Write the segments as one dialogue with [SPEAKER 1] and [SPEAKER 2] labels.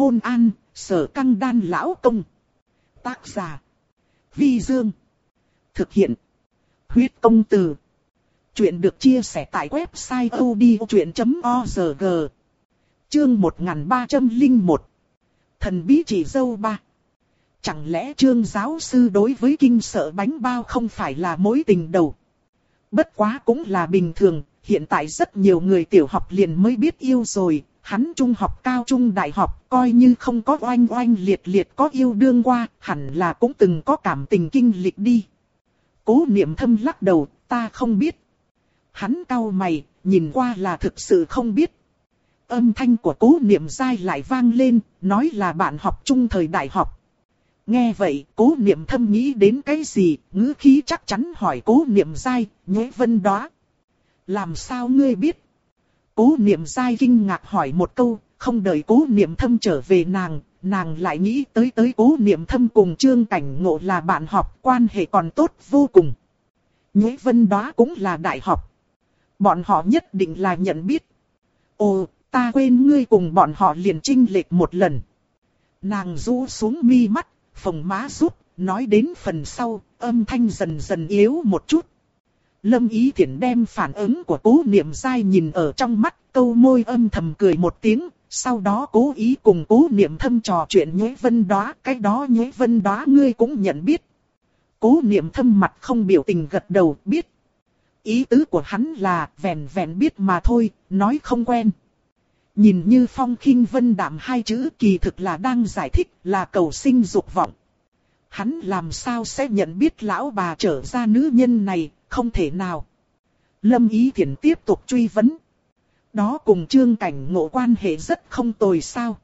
[SPEAKER 1] Hôn an, sở căng đan lão công. Tác giả. Vi Dương. Thực hiện. Huyết công từ. Chuyện được chia sẻ tại website odchuyện.org. Chương 1301. Thần bí chỉ dâu ba. Chẳng lẽ trương giáo sư đối với kinh sợ bánh bao không phải là mối tình đầu? Bất quá cũng là bình thường, hiện tại rất nhiều người tiểu học liền mới biết yêu rồi, hắn trung học cao trung đại học coi như không có oanh oanh liệt liệt có yêu đương qua, hẳn là cũng từng có cảm tình kinh lịch đi. Cố niệm thâm lắc đầu, ta không biết. Hắn cau mày, nhìn qua là thực sự không biết. Âm thanh của cố niệm dai lại vang lên, nói là bạn học trung thời đại học. Nghe vậy, cố niệm thâm nghĩ đến cái gì, ngữ khí chắc chắn hỏi cố niệm dai, nhế vân đó. Làm sao ngươi biết? Cố niệm dai kinh ngạc hỏi một câu, không đợi cố niệm thâm trở về nàng, nàng lại nghĩ tới tới cố niệm thâm cùng trương cảnh ngộ là bạn học, quan hệ còn tốt vô cùng. Nhế vân đó cũng là đại học. Bọn họ nhất định là nhận biết. Ồ, ta quên ngươi cùng bọn họ liền trinh lệch một lần. Nàng rũ xuống mi mắt, phồng má rút, nói đến phần sau, âm thanh dần dần yếu một chút. Lâm Ý Thiển đem phản ứng của cố niệm dai nhìn ở trong mắt, câu môi âm thầm cười một tiếng, sau đó cố ý cùng cố niệm thâm trò chuyện nhuế vân đó, cái đó nhuế vân đó ngươi cũng nhận biết. Cố niệm thâm mặt không biểu tình gật đầu, biết. Ý tứ của hắn là vẹn vẹn biết mà thôi, nói không quen. Nhìn như phong khinh vân đạm hai chữ kỳ thực là đang giải thích là cầu sinh dục vọng. Hắn làm sao sẽ nhận biết lão bà trở ra nữ nhân này, không thể nào. Lâm Ý Thiển tiếp tục truy vấn. Đó cùng trương cảnh ngộ quan hệ rất không tồi sao.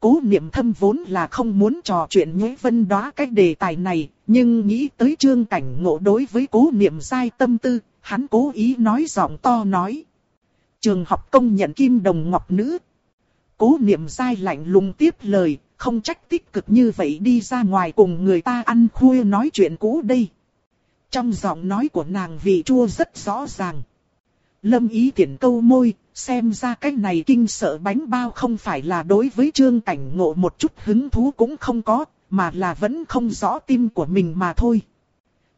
[SPEAKER 1] Cố niệm thâm vốn là không muốn trò chuyện nhế vân đó cách đề tài này, nhưng nghĩ tới trương cảnh ngộ đối với cố niệm sai tâm tư, hắn cố ý nói giọng to nói. Trường học công nhận kim đồng ngọc nữ. Cố niệm sai lạnh lùng tiếp lời, không trách tích cực như vậy đi ra ngoài cùng người ta ăn khuya nói chuyện cũ đây. Trong giọng nói của nàng vị chua rất rõ ràng. Lâm ý tiện câu môi, xem ra cái này kinh sợ bánh bao không phải là đối với trương cảnh ngộ một chút hứng thú cũng không có, mà là vẫn không rõ tim của mình mà thôi.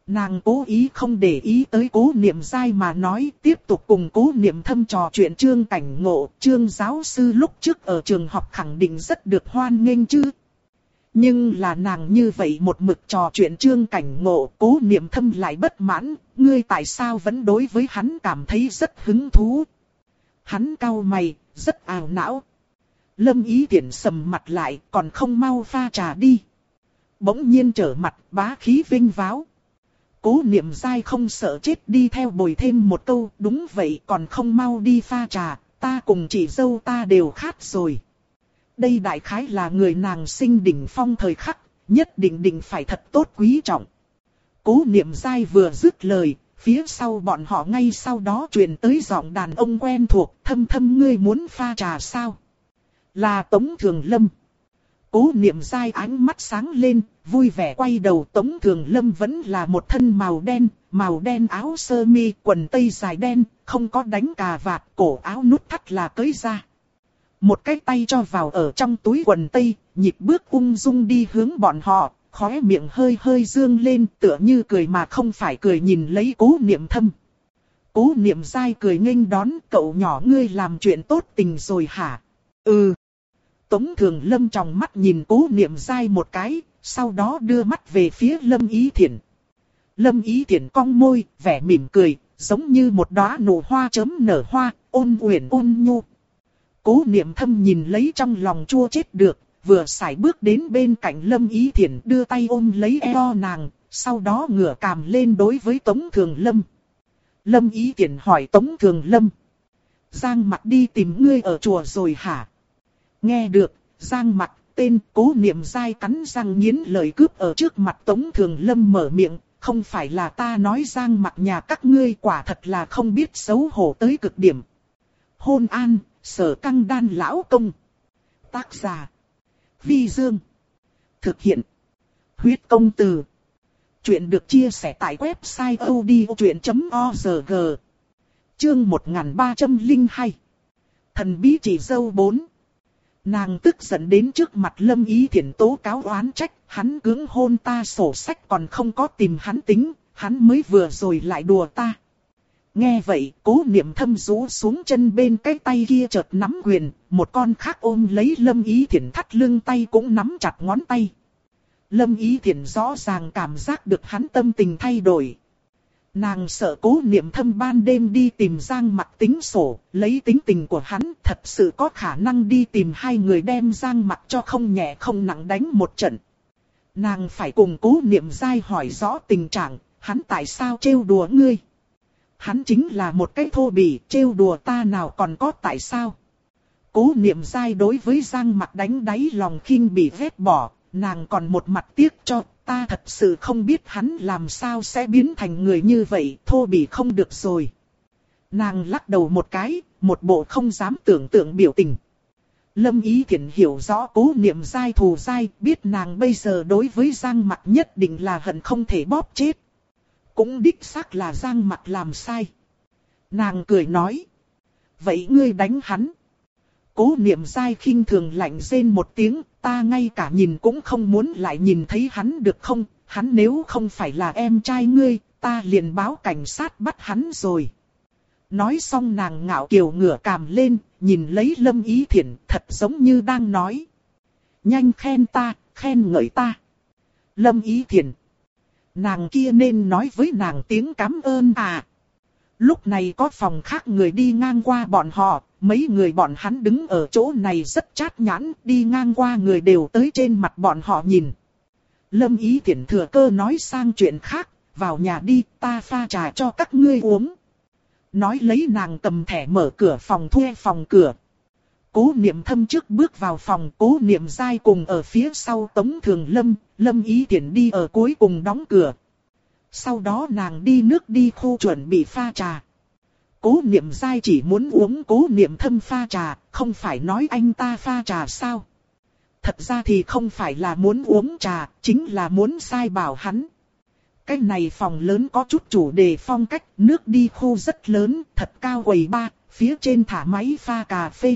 [SPEAKER 1] Nàng cố ý không để ý tới cố niệm dai mà nói tiếp tục cùng cố niệm thâm trò chuyện trương cảnh ngộ. Trương giáo sư lúc trước ở trường học khẳng định rất được hoan nghênh chứ. Nhưng là nàng như vậy một mực trò chuyện trương cảnh ngộ cố niệm thâm lại bất mãn. Ngươi tại sao vẫn đối với hắn cảm thấy rất hứng thú. Hắn cau mày, rất ảo não. Lâm ý tiện sầm mặt lại còn không mau pha trà đi. Bỗng nhiên trở mặt bá khí vinh váo. Cố niệm dai không sợ chết đi theo bồi thêm một câu, đúng vậy còn không mau đi pha trà, ta cùng chị dâu ta đều khát rồi. Đây đại khái là người nàng sinh đỉnh phong thời khắc, nhất định định phải thật tốt quý trọng. Cố niệm dai vừa dứt lời, phía sau bọn họ ngay sau đó truyền tới giọng đàn ông quen thuộc, thâm thâm ngươi muốn pha trà sao? Là Tống Thường Lâm. Cố niệm dai ánh mắt sáng lên, vui vẻ quay đầu Tống Thường Lâm vẫn là một thân màu đen, màu đen áo sơ mi, quần tây dài đen, không có đánh cà vạt, cổ áo nút thắt là cưới ra. Một cái tay cho vào ở trong túi quần tây, nhịp bước ung dung đi hướng bọn họ, khóe miệng hơi hơi dương lên tựa như cười mà không phải cười nhìn lấy cố niệm thâm. Cố niệm dai cười nghênh đón cậu nhỏ ngươi làm chuyện tốt tình rồi hả? Ừ. Tống Thường Lâm trong mắt nhìn cố niệm dai một cái, sau đó đưa mắt về phía Lâm Ý Thiển. Lâm Ý Thiển cong môi, vẻ mỉm cười, giống như một đóa nụ hoa chấm nở hoa, ôn uyển ôn nhu. Cố niệm thâm nhìn lấy trong lòng chua chết được, vừa xài bước đến bên cạnh Lâm Ý Thiển đưa tay ôm lấy eo nàng, sau đó ngửa cằm lên đối với Tống Thường Lâm. Lâm Ý Thiển hỏi Tống Thường Lâm. Giang mặt đi tìm ngươi ở chùa rồi hả? Nghe được, Giang mặt, tên cố niệm dai cắn răng nghiến lời cướp ở trước mặt Tống Thường Lâm mở miệng, không phải là ta nói Giang mặt nhà các ngươi quả thật là không biết xấu hổ tới cực điểm. Hôn an, sở căng đan lão công. Tác giả. Vi Dương. Thực hiện. Huyết công từ. Chuyện được chia sẻ tại website odchuyện.org. Chương 1302. Thần bí chỉ dâu 4. Nàng tức giận đến trước mặt lâm ý thiện tố cáo oán trách, hắn cứng hôn ta sổ sách còn không có tìm hắn tính, hắn mới vừa rồi lại đùa ta. Nghe vậy, cố niệm thâm rũ xuống chân bên cái tay kia chợt nắm quyền, một con khác ôm lấy lâm ý thiện thắt lưng tay cũng nắm chặt ngón tay. Lâm ý thiện rõ ràng cảm giác được hắn tâm tình thay đổi. Nàng sợ cố niệm thâm ban đêm đi tìm Giang mặt tính sổ, lấy tính tình của hắn thật sự có khả năng đi tìm hai người đem Giang mặt cho không nhẹ không nặng đánh một trận. Nàng phải cùng cố niệm dai hỏi rõ tình trạng, hắn tại sao trêu đùa ngươi. Hắn chính là một cái thô bỉ, trêu đùa ta nào còn có tại sao. Cố niệm dai đối với Giang mặt đánh đáy lòng khinh bị vết bỏ, nàng còn một mặt tiếc cho ta thật sự không biết hắn làm sao sẽ biến thành người như vậy, thô bỉ không được rồi. Nàng lắc đầu một cái, một bộ không dám tưởng tượng biểu tình. Lâm Ý Thiển hiểu rõ cố niệm dai thù dai, biết nàng bây giờ đối với Giang Mặt nhất định là hận không thể bóp chết. Cũng đích xác là Giang Mặt làm sai. Nàng cười nói. Vậy ngươi đánh hắn. Cố niệm dai khinh thường lạnh rên một tiếng, ta ngay cả nhìn cũng không muốn lại nhìn thấy hắn được không, hắn nếu không phải là em trai ngươi, ta liền báo cảnh sát bắt hắn rồi. Nói xong nàng ngạo kiều ngửa cằm lên, nhìn lấy lâm ý thiện thật giống như đang nói. Nhanh khen ta, khen ngợi ta. Lâm ý thiện. Nàng kia nên nói với nàng tiếng cảm ơn à. Lúc này có phòng khác người đi ngang qua bọn họ, mấy người bọn hắn đứng ở chỗ này rất chát nhãn, đi ngang qua người đều tới trên mặt bọn họ nhìn. Lâm ý tiện thừa cơ nói sang chuyện khác, vào nhà đi, ta pha trà cho các ngươi uống. Nói lấy nàng cầm thẻ mở cửa phòng thuê phòng cửa. Cố niệm thâm trước bước vào phòng, cố niệm dai cùng ở phía sau tống thường lâm, lâm ý tiện đi ở cuối cùng đóng cửa. Sau đó nàng đi nước đi khu chuẩn bị pha trà. Cố niệm dai chỉ muốn uống cố niệm thâm pha trà, không phải nói anh ta pha trà sao. Thật ra thì không phải là muốn uống trà, chính là muốn sai bảo hắn. Cái này phòng lớn có chút chủ đề phong cách, nước đi khu rất lớn, thật cao quầy ba, phía trên thả máy pha cà phê.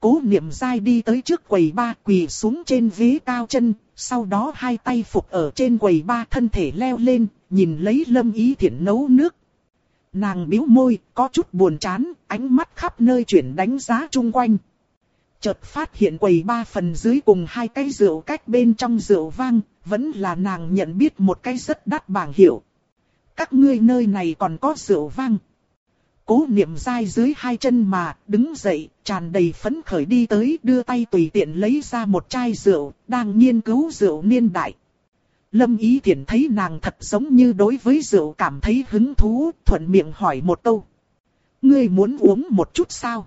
[SPEAKER 1] Cố niệm dai đi tới trước quầy ba quỳ xuống trên ghế cao chân, sau đó hai tay phục ở trên quầy ba thân thể leo lên, nhìn lấy lâm ý thiện nấu nước. Nàng biếu môi, có chút buồn chán, ánh mắt khắp nơi chuyển đánh giá chung quanh. Chợt phát hiện quầy ba phần dưới cùng hai cái rượu cách bên trong rượu vang, vẫn là nàng nhận biết một cái rất đắt bảng hiệu. Các ngươi nơi này còn có rượu vang. Cố niệm dai dưới hai chân mà, đứng dậy, tràn đầy phấn khởi đi tới, đưa tay tùy tiện lấy ra một chai rượu, đang nghiên cứu rượu niên đại. Lâm Ý Thiển thấy nàng thật giống như đối với rượu cảm thấy hứng thú, thuận miệng hỏi một câu. Ngươi muốn uống một chút sao?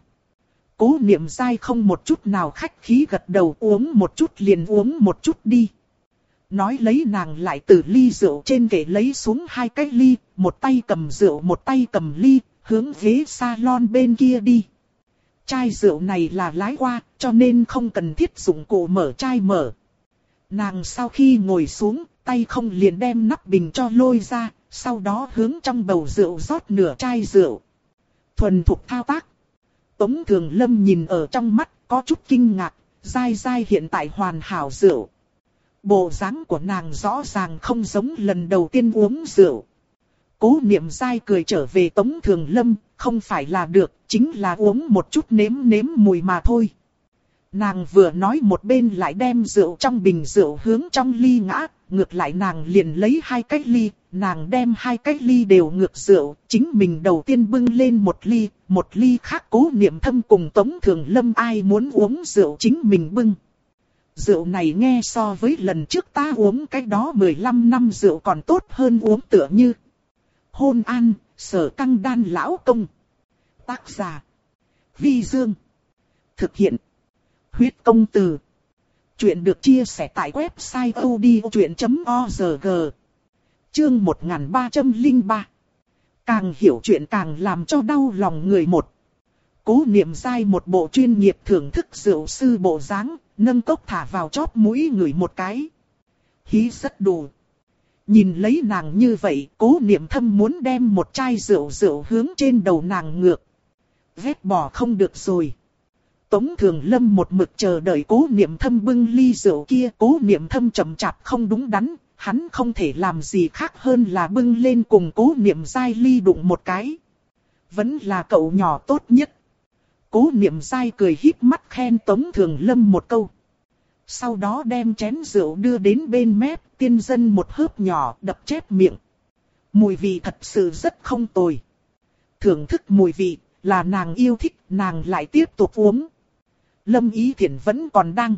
[SPEAKER 1] Cố niệm dai không một chút nào khách khí gật đầu uống một chút liền uống một chút đi. Nói lấy nàng lại từ ly rượu trên kệ lấy xuống hai cái ly, một tay cầm rượu một tay cầm ly, hướng ghế salon bên kia đi. Chai rượu này là lái qua, cho nên không cần thiết dụng cụ mở chai mở. Nàng sau khi ngồi xuống, tay không liền đem nắp bình cho lôi ra, sau đó hướng trong bầu rượu rót nửa chai rượu. Thuần thục thao tác. Tống Thường Lâm nhìn ở trong mắt, có chút kinh ngạc, dai dai hiện tại hoàn hảo rượu. Bộ dáng của nàng rõ ràng không giống lần đầu tiên uống rượu. Cố niệm dai cười trở về Tống Thường Lâm, không phải là được, chính là uống một chút nếm nếm mùi mà thôi. Nàng vừa nói một bên lại đem rượu trong bình rượu hướng trong ly ngã, ngược lại nàng liền lấy hai cái ly, nàng đem hai cái ly đều ngược rượu, chính mình đầu tiên bưng lên một ly, một ly khác cố niệm thâm cùng Tống Thường Lâm ai muốn uống rượu chính mình bưng. Rượu này nghe so với lần trước ta uống cái đó 15 năm rượu còn tốt hơn uống tựa như. Hôn an, sở căng đan lão công. Tác giả. Vi Dương. Thực hiện. Huyết công từ. Chuyện được chia sẻ tại website odchuyện.org. Chương 1303. Càng hiểu chuyện càng làm cho đau lòng người một. Cố niệm dai một bộ chuyên nghiệp thưởng thức rượu sư bộ dáng, nâng cốc thả vào chóp mũi người một cái. Hí rất đủ. Nhìn lấy nàng như vậy, cố niệm thâm muốn đem một chai rượu rượu hướng trên đầu nàng ngược. Vết bỏ không được rồi. Tống Thường Lâm một mực chờ đợi cố niệm thâm bưng ly rượu kia. Cố niệm thâm chậm chạp không đúng đắn, hắn không thể làm gì khác hơn là bưng lên cùng cố niệm dai ly đụng một cái. Vẫn là cậu nhỏ tốt nhất. Cố niệm dai cười híp mắt khen Tống Thường Lâm một câu. Sau đó đem chén rượu đưa đến bên mép, tiên dân một hớp nhỏ đập chép miệng. Mùi vị thật sự rất không tồi. Thưởng thức mùi vị, là nàng yêu thích, nàng lại tiếp tục uống. Lâm Ý Thiển vẫn còn đang.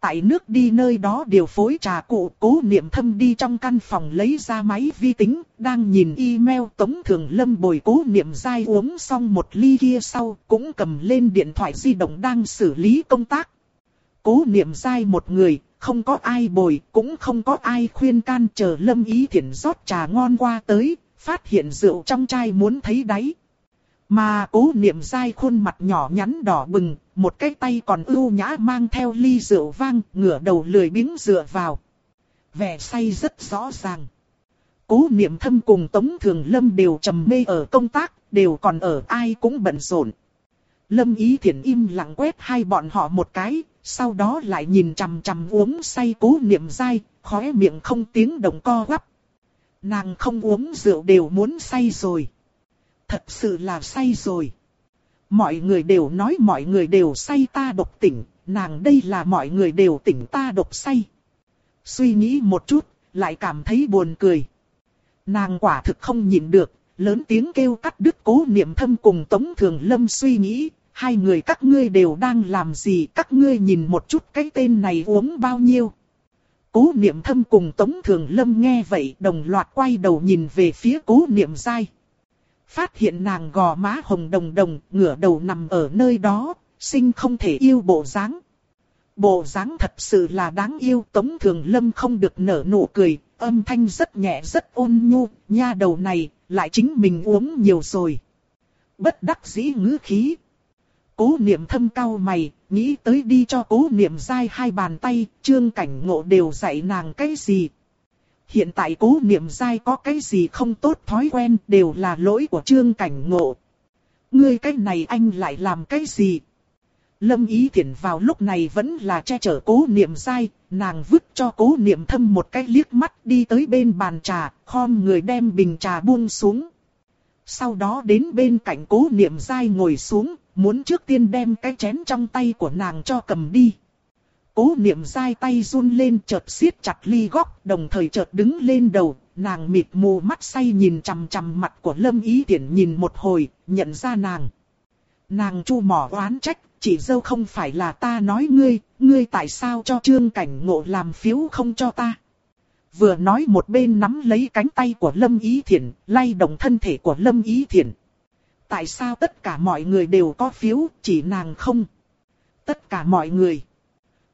[SPEAKER 1] Tại nước đi nơi đó điều phối trà cụ, cố niệm thâm đi trong căn phòng lấy ra máy vi tính, đang nhìn email tống thường lâm bồi cố niệm dai uống xong một ly kia sau, cũng cầm lên điện thoại di động đang xử lý công tác. Cố niệm dai một người, không có ai bồi, cũng không có ai khuyên can chờ lâm ý thiện rót trà ngon qua tới, phát hiện rượu trong chai muốn thấy đáy. Mà cố niệm dai khuôn mặt nhỏ nhắn đỏ bừng, một cái tay còn ưu nhã mang theo ly rượu vang, ngửa đầu lười biếng dựa vào. Vẻ say rất rõ ràng. Cố niệm thâm cùng Tống Thường Lâm đều trầm mê ở công tác, đều còn ở ai cũng bận rộn. Lâm Ý Thiển im lặng quét hai bọn họ một cái, sau đó lại nhìn chằm chằm uống say cố niệm dai, khóe miệng không tiếng động co quắp. Nàng không uống rượu đều muốn say rồi. Thật sự là say rồi. Mọi người đều nói mọi người đều say ta độc tỉnh, nàng đây là mọi người đều tỉnh ta độc say. Suy nghĩ một chút, lại cảm thấy buồn cười. Nàng quả thực không nhịn được, lớn tiếng kêu cắt đứt cố niệm thâm cùng Tống Thường Lâm suy nghĩ, hai người các ngươi đều đang làm gì, các ngươi nhìn một chút cái tên này uống bao nhiêu. Cố niệm thâm cùng Tống Thường Lâm nghe vậy đồng loạt quay đầu nhìn về phía cố niệm dai. Phát hiện nàng gò má hồng đồng đồng, ngửa đầu nằm ở nơi đó, sinh không thể yêu bộ dáng. Bộ dáng thật sự là đáng yêu, Tống Thường Lâm không được nở nụ cười, âm thanh rất nhẹ rất ôn nhu, nha đầu này, lại chính mình uống nhiều rồi. Bất đắc dĩ ngữ khí. Cố niệm thâm cao mày, nghĩ tới đi cho cố niệm dai hai bàn tay, trương cảnh ngộ đều dạy nàng cái gì. Hiện tại cố niệm dai có cái gì không tốt thói quen đều là lỗi của trương cảnh ngộ. Ngươi cái này anh lại làm cái gì? Lâm ý thiện vào lúc này vẫn là che chở cố niệm dai, nàng vứt cho cố niệm thâm một cái liếc mắt đi tới bên bàn trà, khom người đem bình trà buông xuống. Sau đó đến bên cạnh cố niệm dai ngồi xuống, muốn trước tiên đem cái chén trong tay của nàng cho cầm đi. Cố niệm dai tay run lên chợt siết chặt ly góc, đồng thời chợt đứng lên đầu, nàng mịt mù mắt say nhìn chằm chằm mặt của Lâm Ý tiện nhìn một hồi, nhận ra nàng. Nàng chu mỏ oán trách, chỉ dâu không phải là ta nói ngươi, ngươi tại sao cho trương cảnh ngộ làm phiếu không cho ta. Vừa nói một bên nắm lấy cánh tay của Lâm Ý Thiển, lay động thân thể của Lâm Ý Thiển. Tại sao tất cả mọi người đều có phiếu, chỉ nàng không? Tất cả mọi người.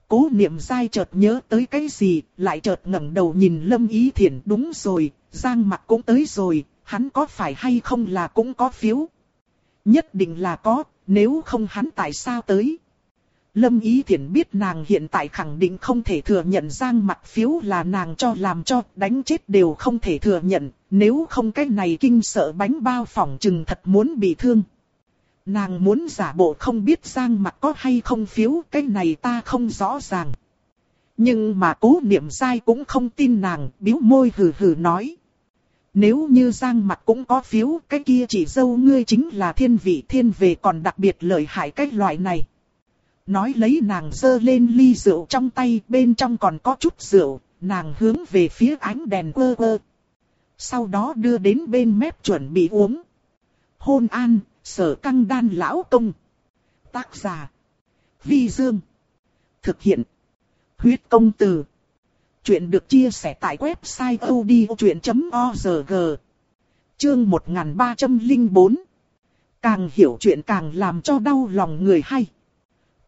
[SPEAKER 1] Cố niệm dai chợt nhớ tới cái gì, lại chợt ngẩng đầu nhìn Lâm Ý Thiển đúng rồi, Giang mặt cũng tới rồi, hắn có phải hay không là cũng có phiếu? Nhất định là có, nếu không hắn tại sao tới? Lâm Ý Thiển biết nàng hiện tại khẳng định không thể thừa nhận Giang mặt phiếu là nàng cho làm cho, đánh chết đều không thể thừa nhận, nếu không cái này kinh sợ bánh bao phỏng chừng thật muốn bị thương. Nàng muốn giả bộ không biết Giang mặt có hay không phiếu, cái này ta không rõ ràng. Nhưng mà cố niệm sai cũng không tin nàng, biếu môi hừ hừ nói. Nếu như Giang mặt cũng có phiếu, cái kia chỉ dâu ngươi chính là thiên vị thiên về còn đặc biệt lợi hại cái loại này. Nói lấy nàng dơ lên ly rượu trong tay, bên trong còn có chút rượu, nàng hướng về phía ánh đèn quơ quơ. Sau đó đưa đến bên mép chuẩn bị uống. Hôn an, sở căng đan lão công. Tác giả. Vi Dương. Thực hiện. Huyết công từ. Chuyện được chia sẻ tại website odchuyện.org. Chương 1304. Càng hiểu chuyện càng làm cho đau lòng người hay.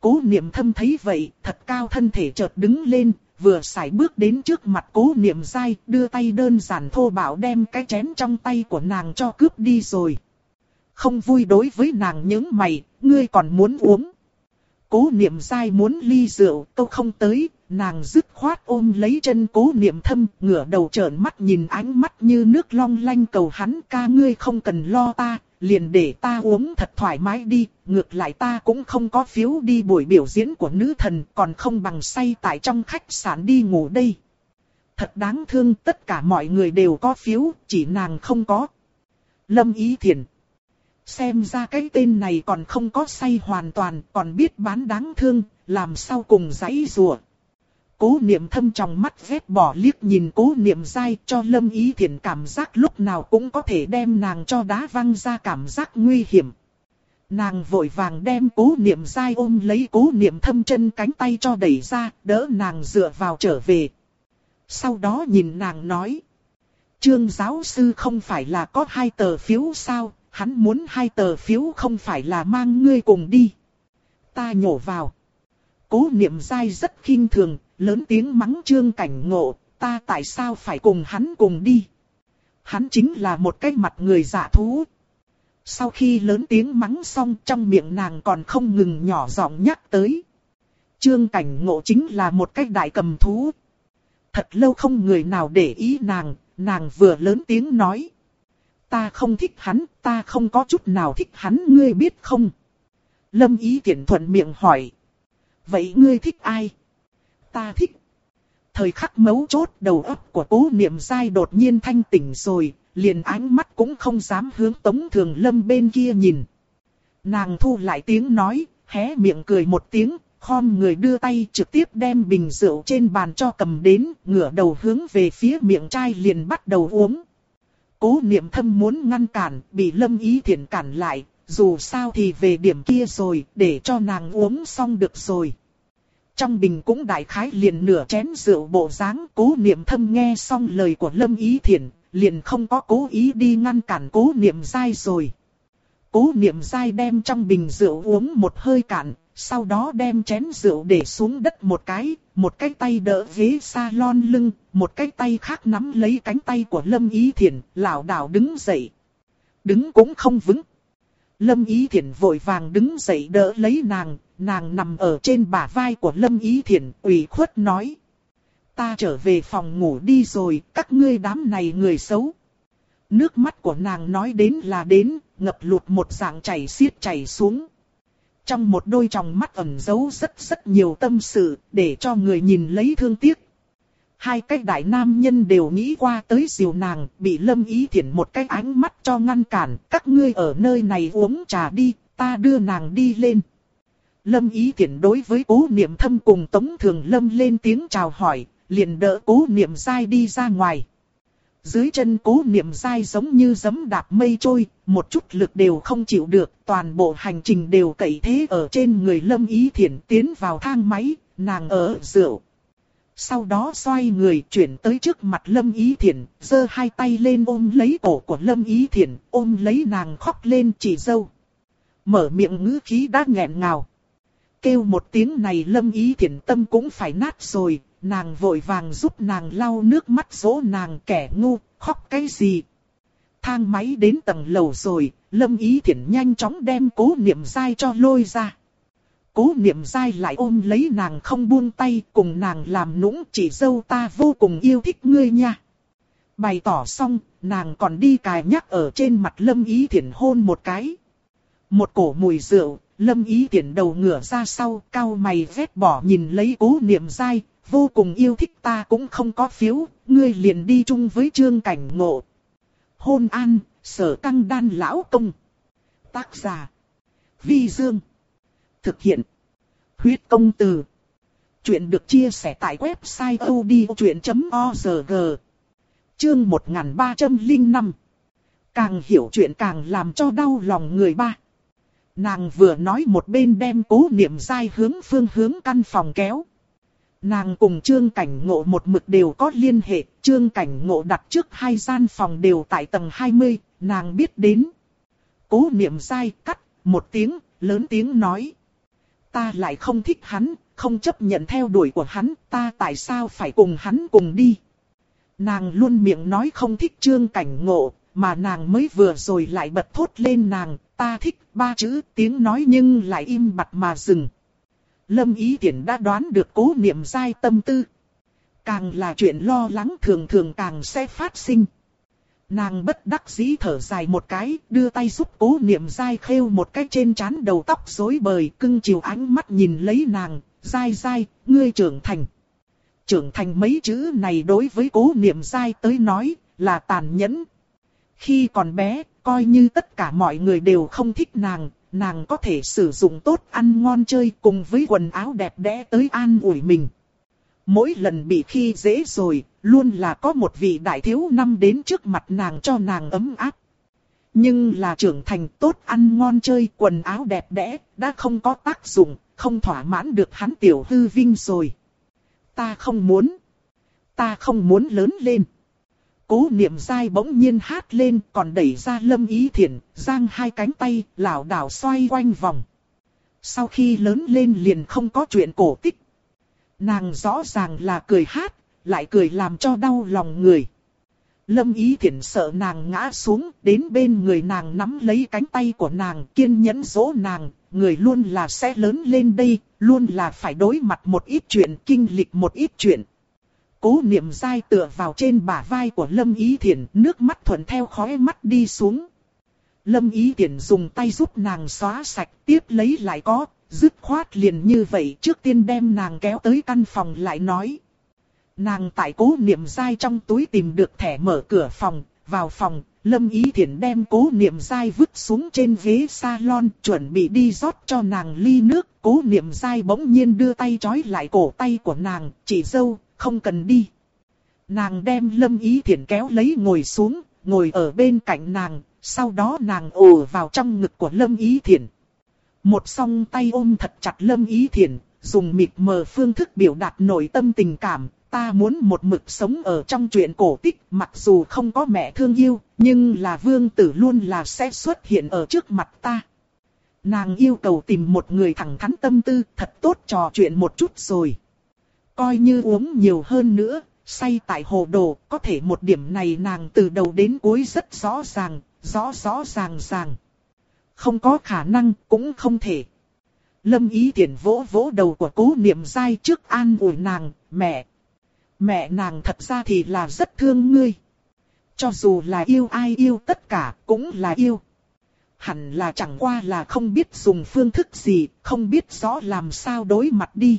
[SPEAKER 1] Cố niệm thâm thấy vậy, thật cao thân thể chợt đứng lên, vừa xài bước đến trước mặt cố niệm dai, đưa tay đơn giản thô bạo đem cái chén trong tay của nàng cho cướp đi rồi. Không vui đối với nàng những mày, ngươi còn muốn uống. Cố niệm dai muốn ly rượu, câu không tới, nàng dứt khoát ôm lấy chân cố niệm thâm, ngửa đầu trợn mắt nhìn ánh mắt như nước long lanh cầu hắn ca ngươi không cần lo ta, liền để ta uống thật thoải mái đi, ngược lại ta cũng không có phiếu đi buổi biểu diễn của nữ thần, còn không bằng say tại trong khách sạn đi ngủ đây. Thật đáng thương tất cả mọi người đều có phiếu, chỉ nàng không có. Lâm Ý Thiền Xem ra cái tên này còn không có say hoàn toàn, còn biết bán đáng thương, làm sao cùng giấy rùa. Cố niệm thâm trong mắt vét bỏ liếc nhìn cố niệm dai cho lâm ý thiện cảm giác lúc nào cũng có thể đem nàng cho đá văng ra cảm giác nguy hiểm. Nàng vội vàng đem cố niệm dai ôm lấy cố niệm thâm chân cánh tay cho đẩy ra, đỡ nàng dựa vào trở về. Sau đó nhìn nàng nói. Trương giáo sư không phải là có hai tờ phiếu sao, hắn muốn hai tờ phiếu không phải là mang ngươi cùng đi. Ta nhổ vào. Cố niệm dai rất khinh thường, lớn tiếng mắng trương cảnh ngộ, ta tại sao phải cùng hắn cùng đi. Hắn chính là một cái mặt người giả thú. Sau khi lớn tiếng mắng xong trong miệng nàng còn không ngừng nhỏ giọng nhắc tới. Trương cảnh ngộ chính là một cái đại cầm thú. Thật lâu không người nào để ý nàng, nàng vừa lớn tiếng nói. Ta không thích hắn, ta không có chút nào thích hắn ngươi biết không? Lâm ý tiện thuận miệng hỏi. Vậy ngươi thích ai? Ta thích. Thời khắc mấu chốt đầu óc của cố niệm dai đột nhiên thanh tỉnh rồi, liền ánh mắt cũng không dám hướng tống thường lâm bên kia nhìn. Nàng thu lại tiếng nói, hé miệng cười một tiếng, khom người đưa tay trực tiếp đem bình rượu trên bàn cho cầm đến, ngửa đầu hướng về phía miệng chai liền bắt đầu uống. Cố niệm thâm muốn ngăn cản, bị lâm ý thiện cản lại, dù sao thì về điểm kia rồi, để cho nàng uống xong được rồi. Trong bình cũng đại khái liền nửa chén rượu bộ dáng cố niệm thâm nghe xong lời của lâm ý Thiển, liền không có cố ý đi ngăn cản cố niệm dai rồi. Cố niệm dai đem trong bình rượu uống một hơi cạn, sau đó đem chén rượu để xuống đất một cái, một cái tay đỡ ghế salon lưng, một cái tay khác nắm lấy cánh tay của Lâm Ý Thiển, lảo đảo đứng dậy. Đứng cũng không vững. Lâm Ý Thiển vội vàng đứng dậy đỡ lấy nàng, nàng nằm ở trên bả vai của Lâm Ý Thiển, ủy khuất nói. Ta trở về phòng ngủ đi rồi, các ngươi đám này người xấu. Nước mắt của nàng nói đến là đến, ngập lụt một dạng chảy xiết chảy xuống. Trong một đôi tròng mắt ẩn giấu rất rất nhiều tâm sự, để cho người nhìn lấy thương tiếc. Hai cái đại nam nhân đều nghĩ qua tới diều nàng, bị lâm ý thiển một cái ánh mắt cho ngăn cản. Các ngươi ở nơi này uống trà đi, ta đưa nàng đi lên. Lâm ý thiển đối với cố niệm thâm cùng tống thường lâm lên tiếng chào hỏi, liền đỡ cố niệm dai đi ra ngoài. Dưới chân cố niệm dai giống như giấm đạp mây trôi, một chút lực đều không chịu được, toàn bộ hành trình đều cậy thế ở trên người lâm ý thiển tiến vào thang máy, nàng ở rượu. Sau đó xoay người chuyển tới trước mặt lâm ý Thiển, giơ hai tay lên ôm lấy cổ của lâm ý Thiển, ôm lấy nàng khóc lên chỉ dâu. Mở miệng ngữ khí đã nghẹn ngào. Kêu một tiếng này lâm ý Thiển tâm cũng phải nát rồi, nàng vội vàng giúp nàng lau nước mắt dỗ nàng kẻ ngu, khóc cái gì. Thang máy đến tầng lầu rồi, lâm ý Thiển nhanh chóng đem cố niệm dai cho lôi ra. Cố niệm dai lại ôm lấy nàng không buông tay cùng nàng làm nũng chỉ dâu ta vô cùng yêu thích ngươi nha. Bày tỏ xong, nàng còn đi cài nhắc ở trên mặt lâm ý Thiển hôn một cái. Một cổ mùi rượu, lâm ý Thiển đầu ngửa ra sau, cao mày vét bỏ nhìn lấy cố niệm dai, vô cùng yêu thích ta cũng không có phiếu, ngươi liền đi chung với trương cảnh ngộ. Hôn an, sở căng đan lão công. Tác giả. Vi Dương. Thực hiện. Huyết công từ. Chuyện được chia sẻ tại website odchuyện.org. Chương 1305. Càng hiểu chuyện càng làm cho đau lòng người ba. Nàng vừa nói một bên đem cố niệm dai hướng phương hướng căn phòng kéo. Nàng cùng Trương Cảnh Ngộ một mực đều có liên hệ, Trương Cảnh Ngộ đặt trước hai gian phòng đều tại tầng 20, nàng biết đến. Cố niệm dai cắt, một tiếng, lớn tiếng nói. Ta lại không thích hắn, không chấp nhận theo đuổi của hắn, ta tại sao phải cùng hắn cùng đi. Nàng luôn miệng nói không thích Trương Cảnh Ngộ, mà nàng mới vừa rồi lại bật thốt lên nàng, ta thích ba chữ tiếng nói nhưng lại im bặt mà dừng. Lâm Ý tiện đã đoán được cố niệm dai tâm tư. Càng là chuyện lo lắng thường thường càng sẽ phát sinh. Nàng bất đắc dĩ thở dài một cái, đưa tay giúp cố niệm dai khêu một cái trên trán đầu tóc rối bời, cưng chiều ánh mắt nhìn lấy nàng, dai dai, ngươi trưởng thành. Trưởng thành mấy chữ này đối với cố niệm dai tới nói, là tàn nhẫn. Khi còn bé, coi như tất cả mọi người đều không thích nàng, nàng có thể sử dụng tốt ăn ngon chơi cùng với quần áo đẹp đẽ tới an ủi mình. Mỗi lần bị khi dễ rồi, luôn là có một vị đại thiếu năm đến trước mặt nàng cho nàng ấm áp. Nhưng là trưởng thành tốt ăn ngon chơi quần áo đẹp đẽ, đã không có tác dụng, không thỏa mãn được hắn tiểu hư vinh rồi. Ta không muốn. Ta không muốn lớn lên. Cố niệm dai bỗng nhiên hát lên còn đẩy ra lâm ý thiện, giang hai cánh tay, lảo đảo xoay quanh vòng. Sau khi lớn lên liền không có chuyện cổ tích. Nàng rõ ràng là cười hát, lại cười làm cho đau lòng người. Lâm ý Thiển sợ nàng ngã xuống, đến bên người nàng nắm lấy cánh tay của nàng, kiên nhẫn dỗ nàng, người luôn là sẽ lớn lên đây, luôn là phải đối mặt một ít chuyện, kinh lịch một ít chuyện. Cố niệm dai tựa vào trên bả vai của Lâm Ý Thiển, nước mắt thuận theo khóe mắt đi xuống. Lâm Ý Thiển dùng tay giúp nàng xóa sạch, tiếp lấy lại có, dứt khoát liền như vậy trước tiên đem nàng kéo tới căn phòng lại nói. Nàng tại cố niệm dai trong túi tìm được thẻ mở cửa phòng, vào phòng, Lâm Ý Thiển đem cố niệm dai vứt xuống trên ghế salon, chuẩn bị đi rót cho nàng ly nước. Cố niệm dai bỗng nhiên đưa tay trói lại cổ tay của nàng, chỉ dâu, không cần đi. Nàng đem Lâm Ý Thiển kéo lấy ngồi xuống, ngồi ở bên cạnh nàng, sau đó nàng ồ vào trong ngực của Lâm Ý Thiển. Một song tay ôm thật chặt Lâm Ý Thiển, dùng mịt mờ phương thức biểu đạt nội tâm tình cảm, ta muốn một mực sống ở trong chuyện cổ tích, mặc dù không có mẹ thương yêu, nhưng là vương tử luôn là sẽ xuất hiện ở trước mặt ta. Nàng yêu cầu tìm một người thẳng thắn tâm tư, thật tốt trò chuyện một chút rồi. Coi như uống nhiều hơn nữa, say tại hồ đồ, có thể một điểm này nàng từ đầu đến cuối rất rõ ràng, rõ rõ ràng ràng. Không có khả năng, cũng không thể. Lâm ý tiện vỗ vỗ đầu của cố niệm dai trước an ủi nàng, mẹ, Mẹ nàng thật ra thì là rất thương ngươi. Cho dù là yêu ai yêu tất cả cũng là yêu. Hẳn là chẳng qua là không biết dùng phương thức gì, không biết rõ làm sao đối mặt đi.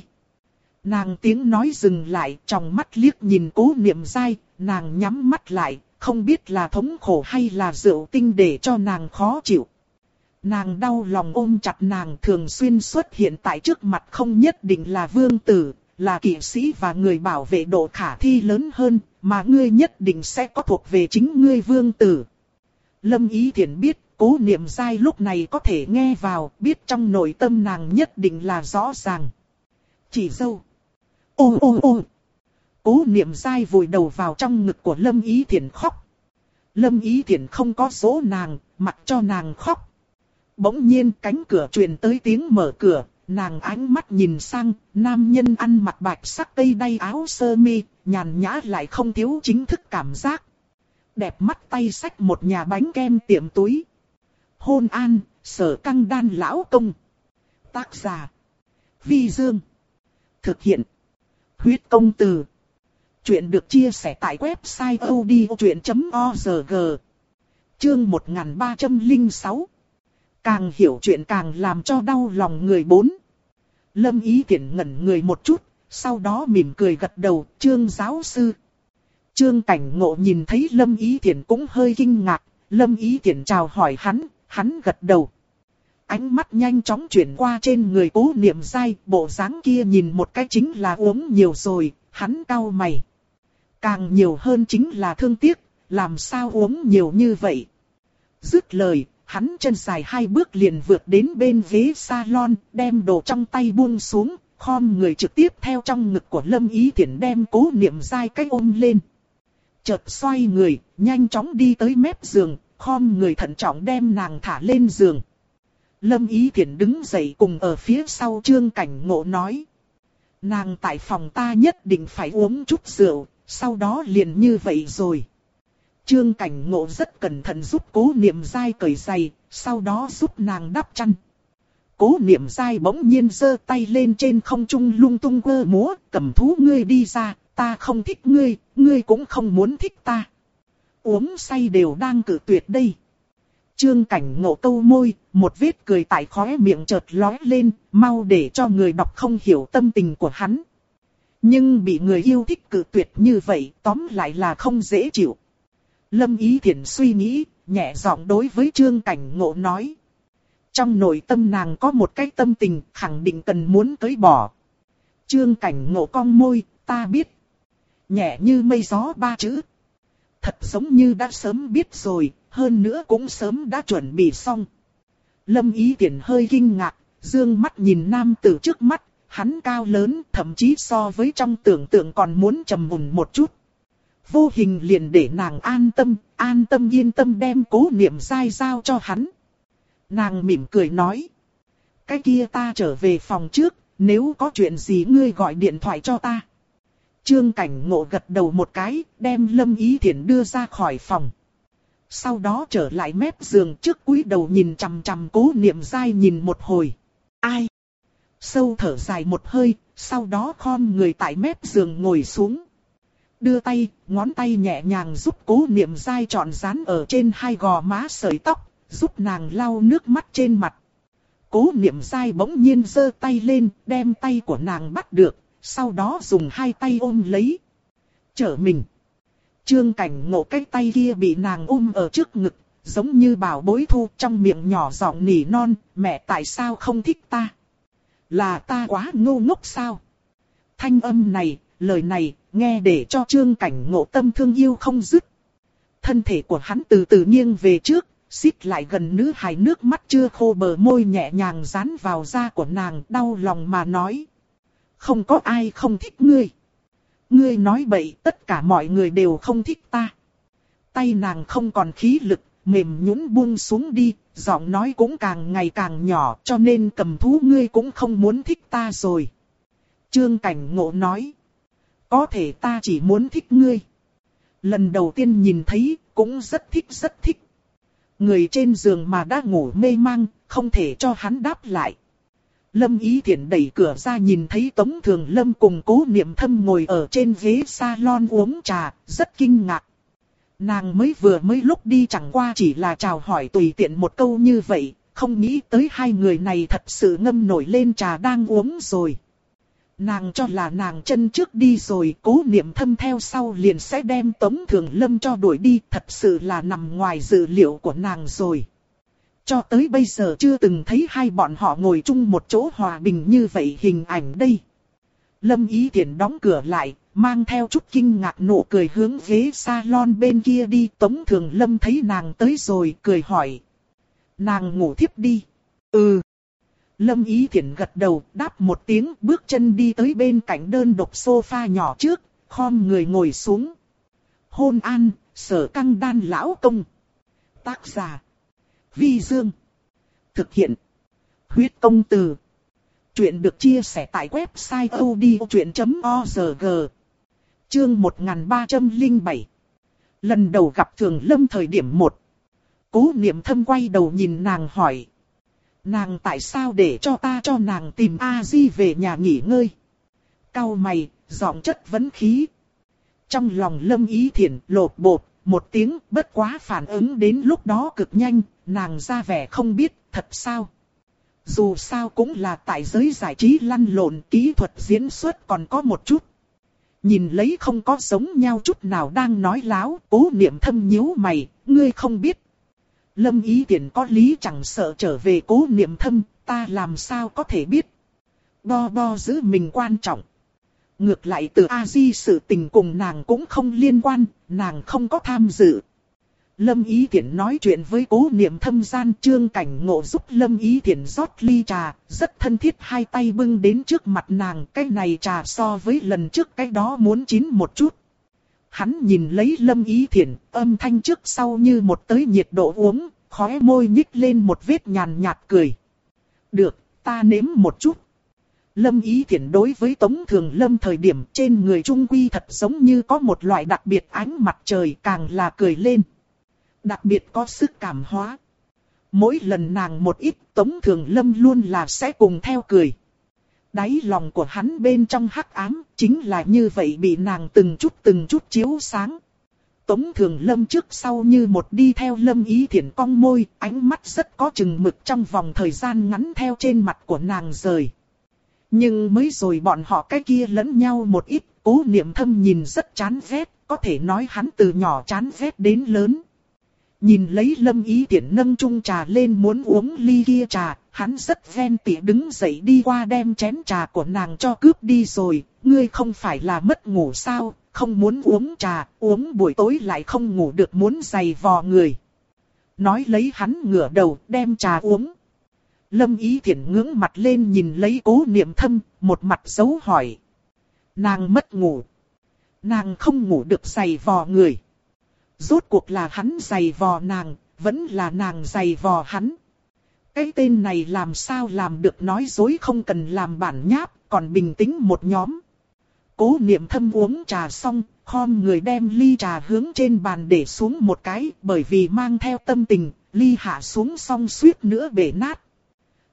[SPEAKER 1] Nàng tiếng nói dừng lại, trong mắt liếc nhìn cố niệm dai, nàng nhắm mắt lại, không biết là thống khổ hay là rượu tinh để cho nàng khó chịu. Nàng đau lòng ôm chặt nàng thường xuyên xuất hiện tại trước mặt không nhất định là vương tử, là kỵ sĩ và người bảo vệ độ khả thi lớn hơn, mà ngươi nhất định sẽ có thuộc về chính ngươi vương tử. Lâm Ý Thiển biết, cố niệm dai lúc này có thể nghe vào, biết trong nội tâm nàng nhất định là rõ ràng. Chỉ dâu. Ô ô ô. Cố niệm dai vùi đầu vào trong ngực của Lâm Ý Thiển khóc. Lâm Ý Thiển không có số nàng, mặc cho nàng khóc. Bỗng nhiên cánh cửa truyền tới tiếng mở cửa, Nàng ánh mắt nhìn sang, nam nhân ăn mặc bạch sắc tây đay áo sơ mi, nhàn nhã lại không thiếu chính thức cảm giác. Đẹp mắt tay xách một nhà bánh kem tiệm túi. Hôn an, sở căng đan lão công. Tác giả. Vi Dương. Thực hiện. Huyết công từ. Chuyện được chia sẻ tại website odchuyện.org. Chương 1306 Càng hiểu chuyện càng làm cho đau lòng người bốn. Lâm ý tiện ngẩn người một chút, sau đó mỉm cười gật đầu, trương giáo sư. Trương cảnh ngộ nhìn thấy Lâm ý tiện cũng hơi kinh ngạc, Lâm ý tiện chào hỏi hắn, hắn gật đầu. Ánh mắt nhanh chóng chuyển qua trên người cố niệm dai, bộ dáng kia nhìn một cái chính là uống nhiều rồi, hắn cau mày. Càng nhiều hơn chính là thương tiếc, làm sao uống nhiều như vậy. Dứt lời, hắn chân dài hai bước liền vượt đến bên ghế salon, đem đồ trong tay buông xuống, khom người trực tiếp theo trong ngực của Lâm Ý Thiển đem cố niệm dai cách ôm lên. Chợt xoay người, nhanh chóng đi tới mép giường, khom người thận trọng đem nàng thả lên giường. Lâm Ý Thiển đứng dậy cùng ở phía sau trương cảnh ngộ nói. Nàng tại phòng ta nhất định phải uống chút rượu, sau đó liền như vậy rồi. Trương cảnh ngộ rất cẩn thận giúp cố niệm dai cởi giày, sau đó giúp nàng đắp chăn. Cố niệm dai bỗng nhiên giơ tay lên trên không trung lung tung quơ múa, cầm thú ngươi đi ra, ta không thích ngươi, ngươi cũng không muốn thích ta. Uống say đều đang cử tuyệt đây. Trương cảnh ngộ câu môi, một vết cười tại khóe miệng chợt lóe lên, mau để cho người đọc không hiểu tâm tình của hắn. Nhưng bị người yêu thích cử tuyệt như vậy, tóm lại là không dễ chịu. Lâm Ý Thiển suy nghĩ, nhẹ giọng đối với Trương Cảnh Ngộ nói. Trong nội tâm nàng có một cái tâm tình, khẳng định cần muốn tới bỏ. Trương Cảnh Ngộ cong môi, ta biết. Nhẹ như mây gió ba chữ. Thật giống như đã sớm biết rồi, hơn nữa cũng sớm đã chuẩn bị xong. Lâm Ý thiển hơi kinh ngạc, dương mắt nhìn nam tử trước mắt, hắn cao lớn, thậm chí so với trong tưởng tượng còn muốn trầm mùn một chút. Vô hình liền để nàng an tâm, an tâm yên tâm đem cố niệm dai giao cho hắn. Nàng mỉm cười nói. Cái kia ta trở về phòng trước, nếu có chuyện gì ngươi gọi điện thoại cho ta. Trương Cảnh Ngộ gật đầu một cái, đem Lâm Ý thiện đưa ra khỏi phòng. Sau đó trở lại mép giường trước cúi đầu nhìn chằm chằm cố niệm dai nhìn một hồi. Ai? Sâu thở dài một hơi, sau đó khom người tại mép giường ngồi xuống. Đưa tay, ngón tay nhẹ nhàng giúp cố niệm dai trọn rán ở trên hai gò má sợi tóc, giúp nàng lau nước mắt trên mặt. Cố niệm dai bỗng nhiên giơ tay lên, đem tay của nàng bắt được, sau đó dùng hai tay ôm lấy. chở mình. Trương cảnh ngộ cái tay kia bị nàng ôm ở trước ngực, giống như bảo bối thu trong miệng nhỏ giọng nỉ non, mẹ tại sao không thích ta? Là ta quá ngu ngốc sao? Thanh âm này, lời này, nghe để cho trương cảnh ngộ tâm thương yêu không dứt. Thân thể của hắn từ từ nghiêng về trước, xít lại gần nữ hài nước mắt chưa khô bờ môi nhẹ nhàng dán vào da của nàng đau lòng mà nói. Không có ai không thích ngươi. Ngươi nói bậy tất cả mọi người đều không thích ta. Tay nàng không còn khí lực, mềm nhũn buông xuống đi, giọng nói cũng càng ngày càng nhỏ cho nên cầm thú ngươi cũng không muốn thích ta rồi. Trương Cảnh Ngộ nói. Có thể ta chỉ muốn thích ngươi. Lần đầu tiên nhìn thấy, cũng rất thích rất thích. Người trên giường mà đã ngủ mê mang, không thể cho hắn đáp lại. Lâm Ý Thiển đẩy cửa ra nhìn thấy Tống Thường Lâm cùng cố niệm thâm ngồi ở trên ghế salon uống trà, rất kinh ngạc. Nàng mới vừa mới lúc đi chẳng qua chỉ là chào hỏi tùy tiện một câu như vậy, không nghĩ tới hai người này thật sự ngâm nổi lên trà đang uống rồi. Nàng cho là nàng chân trước đi rồi, cố niệm thâm theo sau liền sẽ đem Tống Thường Lâm cho đuổi đi, thật sự là nằm ngoài dự liệu của nàng rồi. Cho tới bây giờ chưa từng thấy hai bọn họ ngồi chung một chỗ hòa bình như vậy hình ảnh đây. Lâm Ý Tiễn đóng cửa lại, mang theo chút kinh ngạc nụ cười hướng ghế salon bên kia đi. Tống Thường Lâm thấy nàng tới rồi, cười hỏi. Nàng ngủ thiếp đi. Ừ. Lâm Ý Thiển gật đầu, đáp một tiếng, bước chân đi tới bên cạnh đơn độc sofa nhỏ trước, khom người ngồi xuống. Hôn an, sở căng đan lão công. Tác giả. Vi Dương. Thực hiện. Huyết công từ. Chuyện được chia sẻ tại website odchuyện.org. Chương 1307. Lần đầu gặp Thường Lâm thời điểm 1. Cố niệm thâm quay đầu nhìn nàng hỏi. Nàng tại sao để cho ta cho nàng tìm A-di về nhà nghỉ ngơi? Cao mày, giọng chất vấn khí. Trong lòng lâm ý thiện lột bột, một tiếng bất quá phản ứng đến lúc đó cực nhanh, nàng ra vẻ không biết, thật sao? Dù sao cũng là tại giới giải trí lăn lộn kỹ thuật diễn xuất còn có một chút. Nhìn lấy không có giống nhau chút nào đang nói láo, cố niệm thâm nhíu mày, ngươi không biết. Lâm ý tiện có lý chẳng sợ trở về cố niệm thâm, ta làm sao có thể biết. Bo bo giữ mình quan trọng. Ngược lại từ A-di sự tình cùng nàng cũng không liên quan, nàng không có tham dự. Lâm Ý Thiển nói chuyện với cố niệm thâm gian trương cảnh ngộ giúp Lâm Ý Thiển rót ly trà, rất thân thiết hai tay bưng đến trước mặt nàng, cái này trà so với lần trước cái đó muốn chín một chút. Hắn nhìn lấy Lâm Ý Thiển, âm thanh trước sau như một tới nhiệt độ uống, khóe môi nhích lên một vết nhàn nhạt cười. Được, ta nếm một chút. Lâm Ý Thiển đối với Tống Thường Lâm thời điểm trên người Trung Quy thật giống như có một loại đặc biệt ánh mặt trời càng là cười lên đặc biệt có sức cảm hóa. Mỗi lần nàng một ít Tống Thường Lâm luôn là sẽ cùng theo cười. Đáy lòng của hắn bên trong hắc ám chính là như vậy bị nàng từng chút từng chút chiếu sáng. Tống Thường Lâm trước sau như một đi theo Lâm Ý Thiển cong môi, ánh mắt rất có chừng mực trong vòng thời gian ngắn theo trên mặt của nàng rời. Nhưng mới rồi bọn họ cái kia lẫn nhau một ít, cố niệm thâm nhìn rất chán ghét, có thể nói hắn từ nhỏ chán ghét đến lớn. Nhìn lấy Lâm Ý tiện nâng chung trà lên muốn uống ly kia trà, hắn rất ven tỉ đứng dậy đi qua đem chén trà của nàng cho cướp đi rồi, ngươi không phải là mất ngủ sao, không muốn uống trà, uống buổi tối lại không ngủ được muốn giày vò người. Nói lấy hắn ngửa đầu đem trà uống. Lâm ý thiện ngưỡng mặt lên nhìn lấy cố niệm thâm, một mặt dấu hỏi. Nàng mất ngủ. Nàng không ngủ được giày vò người. Rốt cuộc là hắn giày vò nàng, vẫn là nàng giày vò hắn. Cái tên này làm sao làm được nói dối không cần làm bản nháp, còn bình tĩnh một nhóm. Cố niệm thâm uống trà xong, khom người đem ly trà hướng trên bàn để xuống một cái, bởi vì mang theo tâm tình, ly hạ xuống xong suýt nữa bể nát.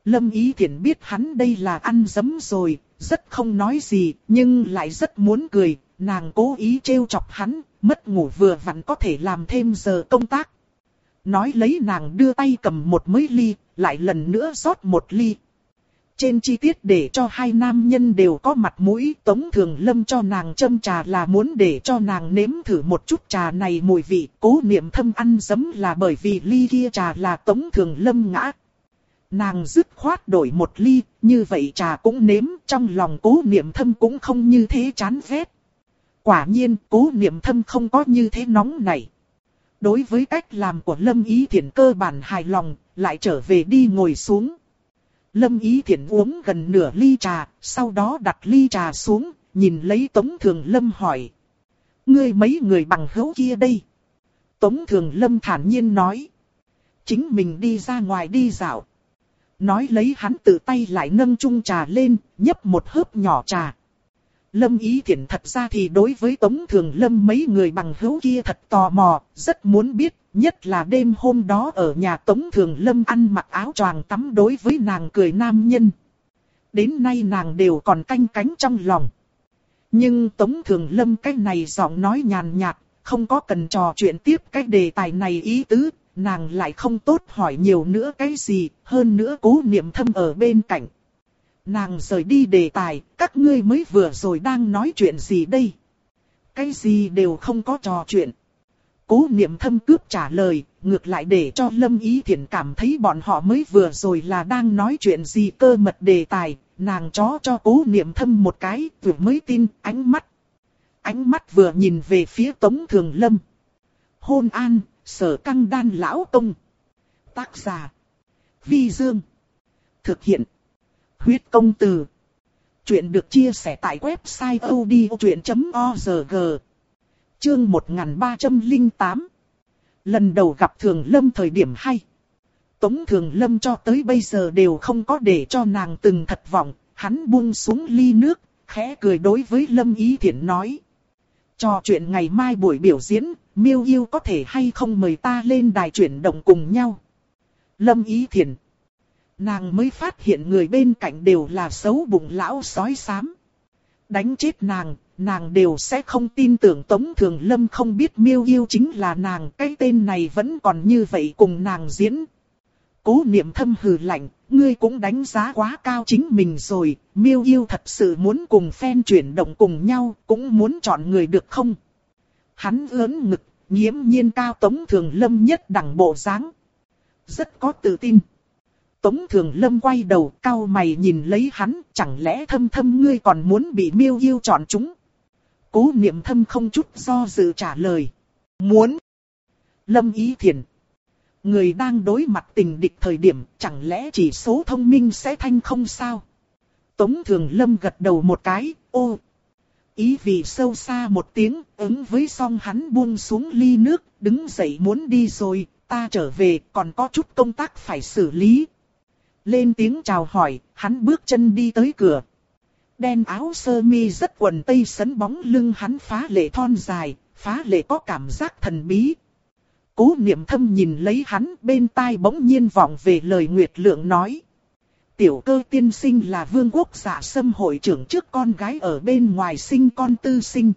[SPEAKER 1] Lâm Ý Thiển biết hắn đây là ăn dấm rồi, rất không nói gì, nhưng lại rất muốn cười, nàng cố ý trêu chọc hắn, mất ngủ vừa vặn có thể làm thêm giờ công tác. Nói lấy nàng đưa tay cầm một mấy ly, lại lần nữa rót một ly. Trên chi tiết để cho hai nam nhân đều có mặt mũi, Tống Thường Lâm cho nàng châm trà là muốn để cho nàng nếm thử một chút trà này mùi vị, cố niệm thâm ăn dấm là bởi vì ly kia trà là Tống Thường Lâm ngã. Nàng dứt khoát đổi một ly, như vậy trà cũng nếm, trong lòng cố niệm thâm cũng không như thế chán ghét. Quả nhiên, cố niệm thâm không có như thế nóng này. Đối với cách làm của Lâm Ý Thiển cơ bản hài lòng, lại trở về đi ngồi xuống. Lâm Ý Thiển uống gần nửa ly trà, sau đó đặt ly trà xuống, nhìn lấy Tống Thường Lâm hỏi. Ngươi mấy người bằng hữu kia đây? Tống Thường Lâm thản nhiên nói. Chính mình đi ra ngoài đi dạo. Nói lấy hắn tự tay lại nâng chung trà lên, nhấp một hớp nhỏ trà. Lâm Ý Thiển thật ra thì đối với Tống Thường Lâm mấy người bằng hữu kia thật tò mò, rất muốn biết, nhất là đêm hôm đó ở nhà Tống Thường Lâm ăn mặc áo choàng tắm đối với nàng cười nam nhân. Đến nay nàng đều còn canh cánh trong lòng. Nhưng Tống Thường Lâm cái này giọng nói nhàn nhạt, không có cần trò chuyện tiếp cái đề tài này ý tứ, nàng lại không tốt hỏi nhiều nữa cái gì, hơn nữa cố niệm thâm ở bên cạnh. Nàng rời đi đề tài, các ngươi mới vừa rồi đang nói chuyện gì đây? Cái gì đều không có trò chuyện. Cố niệm thâm cướp trả lời, ngược lại để cho Lâm Ý Thiển cảm thấy bọn họ mới vừa rồi là đang nói chuyện gì cơ mật đề tài, nàng chó cho cố niệm thâm một cái, vừa mới tin, ánh mắt. Ánh mắt vừa nhìn về phía Tống Thường Lâm. Hôn an, sở căng đan lão công. Tác giả. Vi Dương. Thực hiện. Huyết công từ. Chuyện được chia sẻ tại website odchuyện.org. Chương 1308. Lần đầu gặp Thường Lâm thời điểm hay. Tống Thường Lâm cho tới bây giờ đều không có để cho nàng từng thật vọng, hắn buông xuống ly nước, khẽ cười đối với Lâm Ý Thiển nói. Cho chuyện ngày mai buổi biểu diễn, miêu yêu có thể hay không mời ta lên đài chuyển động cùng nhau. Lâm Ý Thiển. Nàng mới phát hiện người bên cạnh đều là xấu bụng lão sói xám. Đánh chết nàng, nàng đều sẽ không tin tưởng Tống Thường Lâm không biết miêu yêu chính là nàng. Cái tên này vẫn còn như vậy cùng nàng diễn. Cố niệm thâm hừ lạnh, ngươi cũng đánh giá quá cao chính mình rồi. Miêu yêu thật sự muốn cùng phen chuyển động cùng nhau, cũng muốn chọn người được không? Hắn lớn ngực, nhiễm nhiên cao Tống Thường Lâm nhất đẳng bộ dáng Rất có tự tin. Tống Thường Lâm quay đầu cao mày nhìn lấy hắn, chẳng lẽ thâm thâm ngươi còn muốn bị miêu yêu chọn chúng? Cố niệm thâm không chút do dự trả lời. Muốn. Lâm ý thiền. Người đang đối mặt tình địch thời điểm, chẳng lẽ chỉ số thông minh sẽ thanh không sao? Tống Thường Lâm gật đầu một cái, ô. Ý vị sâu xa một tiếng, ứng với song hắn buông xuống ly nước, đứng dậy muốn đi rồi, ta trở về, còn có chút công tác phải xử lý, lên tiếng chào hỏi, hắn bước chân đi tới cửa. Đen áo sơ mi rất quần tây sấn bóng lưng hắn phá lệ thon dài, phá lệ có cảm giác thần bí. Cố niệm thâm nhìn lấy hắn bên tai bỗng nhiên vọng về lời Nguyệt Lượng nói. Tiểu cơ tiên sinh là vương quốc giả sâm hội trưởng trước con gái ở bên ngoài sinh con tư sinh.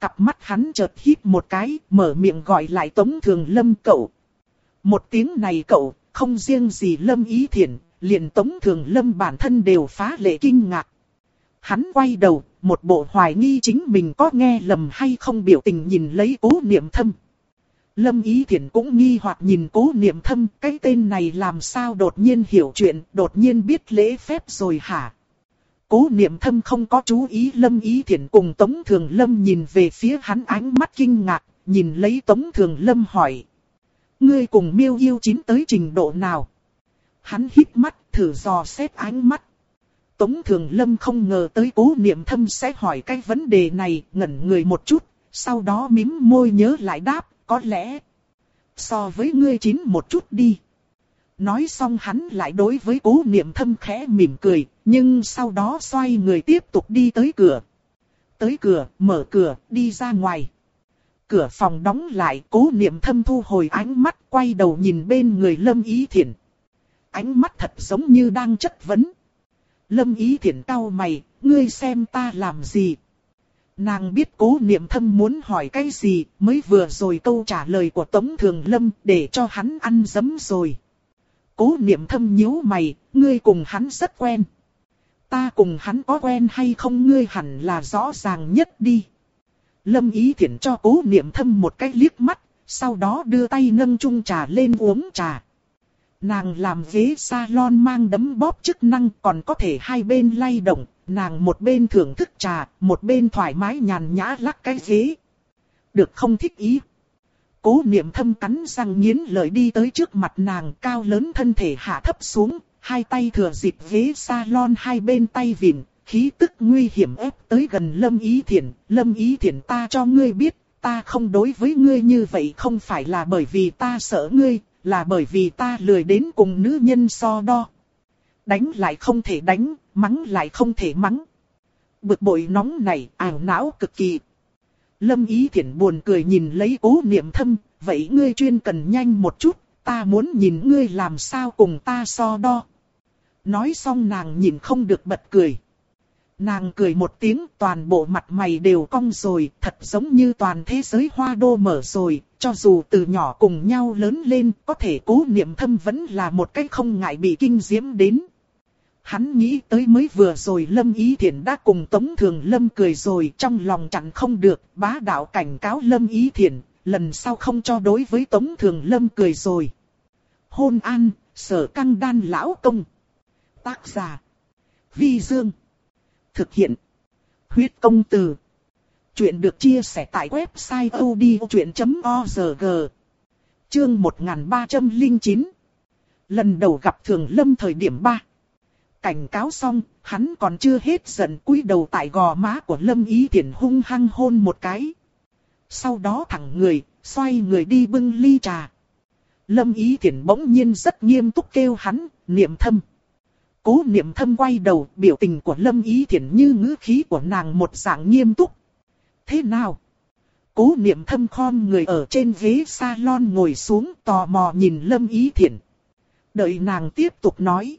[SPEAKER 1] Cặp mắt hắn chợt hít một cái, mở miệng gọi lại Tống Thường Lâm cậu. Một tiếng này cậu, không riêng gì Lâm Ý Thiển, liền Tống Thường Lâm bản thân đều phá lệ kinh ngạc. Hắn quay đầu, một bộ hoài nghi chính mình có nghe lầm hay không biểu tình nhìn lấy cố niệm thâm. Lâm Ý Thiển cũng nghi hoặc nhìn cố niệm thâm, cái tên này làm sao đột nhiên hiểu chuyện, đột nhiên biết lễ phép rồi hả? Cố niệm thâm không có chú ý Lâm Ý Thiển cùng Tống Thường Lâm nhìn về phía hắn ánh mắt kinh ngạc, nhìn lấy Tống Thường Lâm hỏi. Ngươi cùng miêu yêu chín tới trình độ nào? Hắn hít mắt, thử dò xét ánh mắt. Tống Thường Lâm không ngờ tới cố niệm thâm sẽ hỏi cái vấn đề này, ngẩn người một chút, sau đó mím môi nhớ lại đáp, có lẽ. So với ngươi chín một chút đi. Nói xong hắn lại đối với cố niệm thâm khẽ mỉm cười, nhưng sau đó xoay người tiếp tục đi tới cửa. Tới cửa, mở cửa, đi ra ngoài. Cửa phòng đóng lại, cố niệm thâm thu hồi ánh mắt, quay đầu nhìn bên người Lâm Ý Thiển. Ánh mắt thật giống như đang chất vấn. Lâm Ý Thiển cau mày, ngươi xem ta làm gì? Nàng biết cố niệm thâm muốn hỏi cái gì, mới vừa rồi câu trả lời của Tống Thường Lâm để cho hắn ăn dấm rồi. Cố niệm thâm nhíu mày, ngươi cùng hắn rất quen. Ta cùng hắn có quen hay không ngươi hẳn là rõ ràng nhất đi. Lâm ý thiển cho cố niệm thâm một cái liếc mắt, sau đó đưa tay nâng chung trà lên uống trà. Nàng làm ghế salon mang đấm bóp chức năng còn có thể hai bên lay động, nàng một bên thưởng thức trà, một bên thoải mái nhàn nhã lắc cái ghế. Được không thích ý. Cố niệm thâm cắn răng nghiến lời đi tới trước mặt nàng cao lớn thân thể hạ thấp xuống, hai tay thừa dịp ghế salon hai bên tay vịn, khí tức nguy hiểm ép tới gần Lâm Ý Thiển. Lâm Ý Thiển ta cho ngươi biết, ta không đối với ngươi như vậy không phải là bởi vì ta sợ ngươi, là bởi vì ta lười đến cùng nữ nhân so đo. Đánh lại không thể đánh, mắng lại không thể mắng. Bực bội nóng này ảo não cực kỳ. Lâm Ý Thiển buồn cười nhìn lấy cố niệm thâm, vậy ngươi chuyên cần nhanh một chút, ta muốn nhìn ngươi làm sao cùng ta so đo. Nói xong nàng nhìn không được bật cười. Nàng cười một tiếng toàn bộ mặt mày đều cong rồi, thật giống như toàn thế giới hoa đô mở rồi, cho dù từ nhỏ cùng nhau lớn lên, có thể cố niệm thâm vẫn là một cách không ngại bị kinh diễm đến. Hắn nghĩ tới mới vừa rồi Lâm Ý Thiển đã cùng Tống Thường Lâm cười rồi trong lòng chẳng không được, bá đạo cảnh cáo Lâm Ý Thiển, lần sau không cho đối với Tống Thường Lâm cười rồi. Hôn an, sở căng đan lão công. Tác giả. Vi Dương. Thực hiện. Huyết công từ. Chuyện được chia sẻ tại website odchuyện.org. Chương 1309. Lần đầu gặp Thường Lâm thời điểm 3. Cảnh cáo xong, hắn còn chưa hết giận cúi đầu tại gò má của Lâm Ý Thiển hung hăng hôn một cái. Sau đó thẳng người, xoay người đi bưng ly trà. Lâm Ý Thiển bỗng nhiên rất nghiêm túc kêu hắn, niệm thâm. Cố niệm thâm quay đầu, biểu tình của Lâm Ý Thiển như ngữ khí của nàng một dạng nghiêm túc. Thế nào? Cố niệm thâm khom người ở trên ghế salon ngồi xuống tò mò nhìn Lâm Ý Thiển. Đợi nàng tiếp tục nói.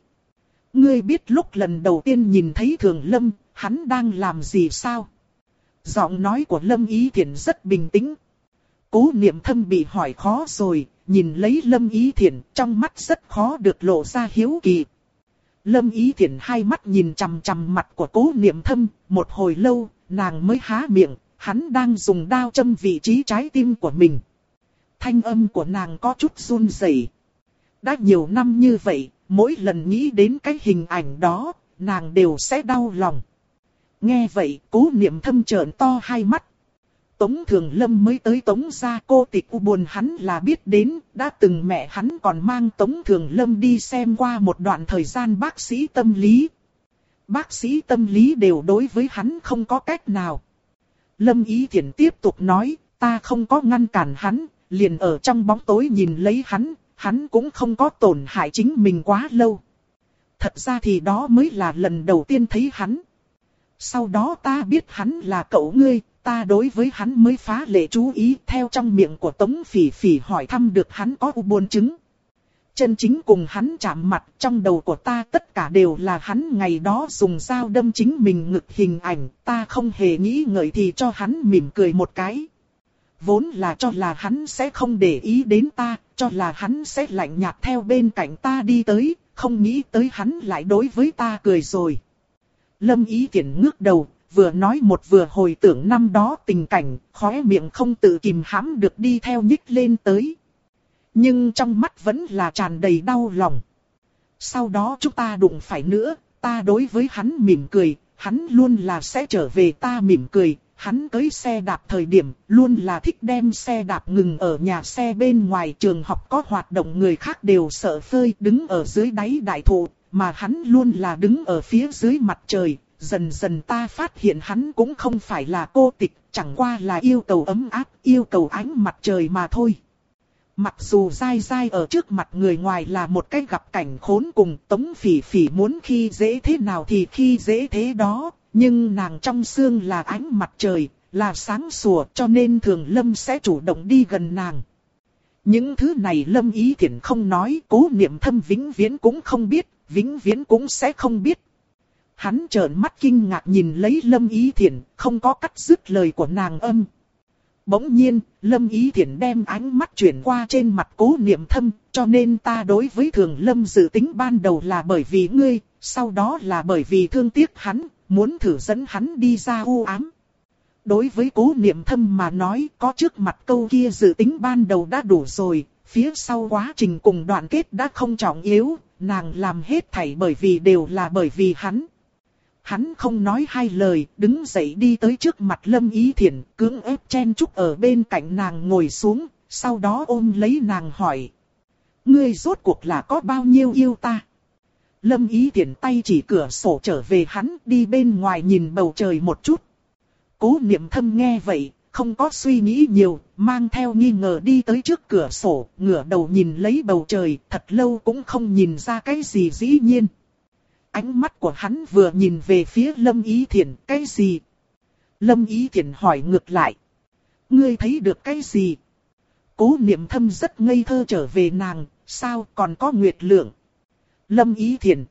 [SPEAKER 1] Ngươi biết lúc lần đầu tiên nhìn thấy Thường Lâm, hắn đang làm gì sao? Giọng nói của Lâm Ý Thiển rất bình tĩnh. Cố niệm thâm bị hỏi khó rồi, nhìn lấy Lâm Ý Thiển trong mắt rất khó được lộ ra hiếu kỳ. Lâm Ý Thiển hai mắt nhìn chằm chằm mặt của cố niệm thâm, một hồi lâu, nàng mới há miệng, hắn đang dùng đao châm vị trí trái tim của mình. Thanh âm của nàng có chút run rẩy. Đã nhiều năm như vậy, mỗi lần nghĩ đến cái hình ảnh đó, nàng đều sẽ đau lòng. Nghe vậy, cố niệm thâm trợn to hai mắt. Tống Thường Lâm mới tới Tống gia cô tịch u buồn hắn là biết đến, đã từng mẹ hắn còn mang Tống Thường Lâm đi xem qua một đoạn thời gian bác sĩ tâm lý. Bác sĩ tâm lý đều đối với hắn không có cách nào. Lâm Ý Thiển tiếp tục nói, ta không có ngăn cản hắn, liền ở trong bóng tối nhìn lấy hắn, hắn cũng không có tổn hại chính mình quá lâu. Thật ra thì đó mới là lần đầu tiên thấy hắn. Sau đó ta biết hắn là cậu ngươi, ta đối với hắn mới phá lệ chú ý theo trong miệng của Tống Phỉ Phỉ hỏi thăm được hắn có u buồn chứng. chân chính cùng hắn chạm mặt trong đầu của ta tất cả đều là hắn ngày đó dùng dao đâm chính mình ngực hình ảnh, ta không hề nghĩ ngợi thì cho hắn mỉm cười một cái. Vốn là cho là hắn sẽ không để ý đến ta, cho là hắn sẽ lạnh nhạt theo bên cạnh ta đi tới, không nghĩ tới hắn lại đối với ta cười rồi. Lâm ý tiện ngước đầu, vừa nói một vừa hồi tưởng năm đó tình cảnh, khóe miệng không tự kìm hãm được đi theo nhích lên tới. Nhưng trong mắt vẫn là tràn đầy đau lòng. Sau đó chúng ta đụng phải nữa, ta đối với hắn mỉm cười, hắn luôn là sẽ trở về ta mỉm cười, hắn cưới xe đạp thời điểm, luôn là thích đem xe đạp ngừng ở nhà xe bên ngoài trường học có hoạt động người khác đều sợ phơi đứng ở dưới đáy đại thụ, mà hắn luôn là đứng ở phía dưới mặt trời. Dần dần ta phát hiện hắn cũng không phải là cô tịch, chẳng qua là yêu cầu ấm áp, yêu cầu ánh mặt trời mà thôi. Mặc dù dai dai ở trước mặt người ngoài là một cái gặp cảnh khốn cùng tống phỉ phỉ muốn khi dễ thế nào thì khi dễ thế đó, nhưng nàng trong xương là ánh mặt trời, là sáng sủa cho nên thường lâm sẽ chủ động đi gần nàng. Những thứ này lâm ý thiện không nói, cố niệm thâm vĩnh viễn cũng không biết, vĩnh viễn cũng sẽ không biết. Hắn trợn mắt kinh ngạc nhìn lấy lâm ý Thiển không có cắt dứt lời của nàng âm, Bỗng nhiên, Lâm Ý Thiển đem ánh mắt chuyển qua trên mặt cố niệm thâm, cho nên ta đối với thường Lâm dự tính ban đầu là bởi vì ngươi, sau đó là bởi vì thương tiếc hắn, muốn thử dẫn hắn đi ra u ám. Đối với cố niệm thâm mà nói có trước mặt câu kia dự tính ban đầu đã đủ rồi, phía sau quá trình cùng đoạn kết đã không trọng yếu, nàng làm hết thảy bởi vì đều là bởi vì hắn. Hắn không nói hai lời, đứng dậy đi tới trước mặt Lâm Ý Thiển, cưỡng ép chen chúc ở bên cạnh nàng ngồi xuống, sau đó ôm lấy nàng hỏi. Ngươi rốt cuộc là có bao nhiêu yêu ta? Lâm Ý Thiển tay chỉ cửa sổ trở về hắn đi bên ngoài nhìn bầu trời một chút. Cố niệm thâm nghe vậy, không có suy nghĩ nhiều, mang theo nghi ngờ đi tới trước cửa sổ, ngửa đầu nhìn lấy bầu trời, thật lâu cũng không nhìn ra cái gì dĩ nhiên. Ánh mắt của hắn vừa nhìn về phía Lâm Ý Thiển, cái gì? Lâm Ý Thiển hỏi ngược lại. Ngươi thấy được cái gì? Cố niệm thâm rất ngây thơ trở về nàng, sao còn có Nguyệt Lượng? Lâm Ý Thiển.